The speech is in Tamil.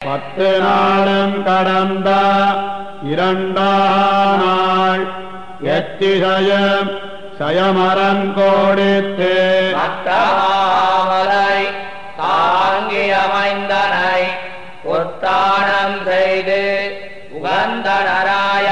பத்து நாளும் கடந்த இரண்டாம் நாள் எத்திசயம் சயமரன் கோடித்து தாங்கி தாங்கியமைந்தனை உத்தானம் செய்து உகந்த நராய